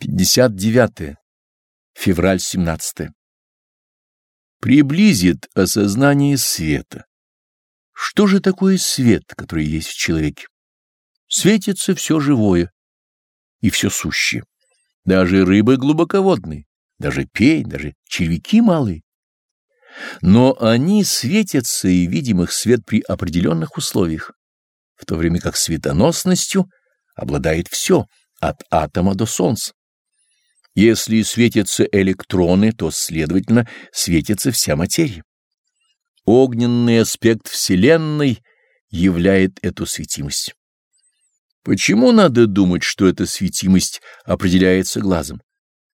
59. Февраль 17. Приблизит осознание света. Что же такое свет, который есть в человеке? Светится все живое и все сущее. Даже рыбы глубоководные, даже пень, даже червяки малые. Но они светятся и видим их свет при определенных условиях, в то время как светоносностью обладает все, от атома до солнца. Если светятся электроны, то, следовательно, светится вся материя. Огненный аспект Вселенной являет эту светимость. Почему надо думать, что эта светимость определяется глазом?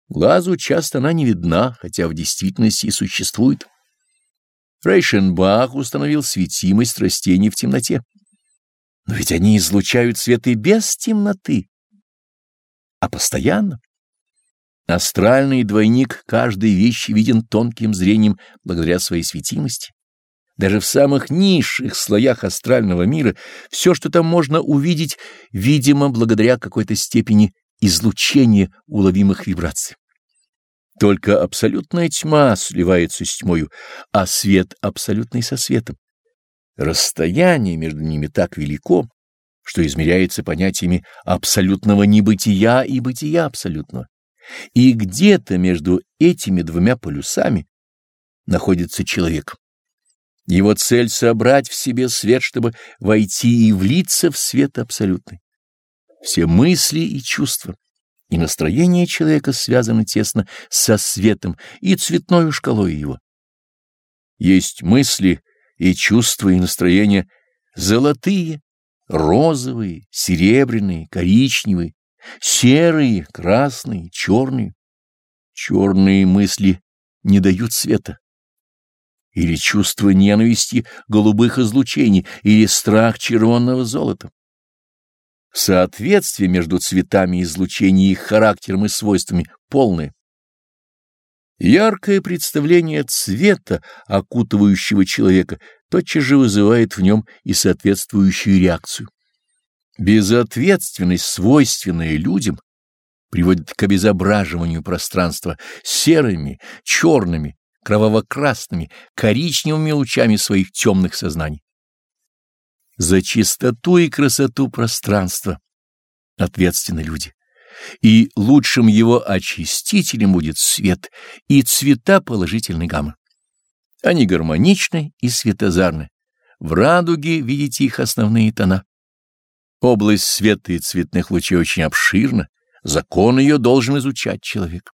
Глазу часто она не видна, хотя в действительности и существует. Рейшенбах установил светимость растений в темноте. Но ведь они излучают свет и без темноты, а постоянно. Астральный двойник каждой вещи виден тонким зрением благодаря своей светимости. Даже в самых низших слоях астрального мира все, что там можно увидеть, видимо, благодаря какой-то степени излучения уловимых вибраций. Только абсолютная тьма сливается с тьмою, а свет абсолютный со светом. Расстояние между ними так велико, что измеряется понятиями абсолютного небытия и бытия абсолютного. И где-то между этими двумя полюсами находится человек. Его цель — собрать в себе свет, чтобы войти и влиться в свет абсолютный. Все мысли и чувства и настроение человека связаны тесно со светом и цветной шкалой его. Есть мысли и чувства и настроения золотые, розовые, серебряные, коричневые, Серые, красные, черные. Черные мысли не дают света. Или чувство ненависти голубых излучений, или страх червонного золота. Соответствие между цветами излучений, их характером и свойствами полное. Яркое представление цвета, окутывающего человека, тотчас же вызывает в нем и соответствующую реакцию. Безответственность, свойственная людям, приводит к обезображиванию пространства серыми, черными, кроваво-красными, коричневыми лучами своих темных сознаний. За чистоту и красоту пространства ответственны люди, и лучшим его очистителем будет свет и цвета положительной гаммы. Они гармоничны и светозарны. В радуге видите их основные тона. Область света и цветных лучей очень обширна, закон ее должен изучать человек.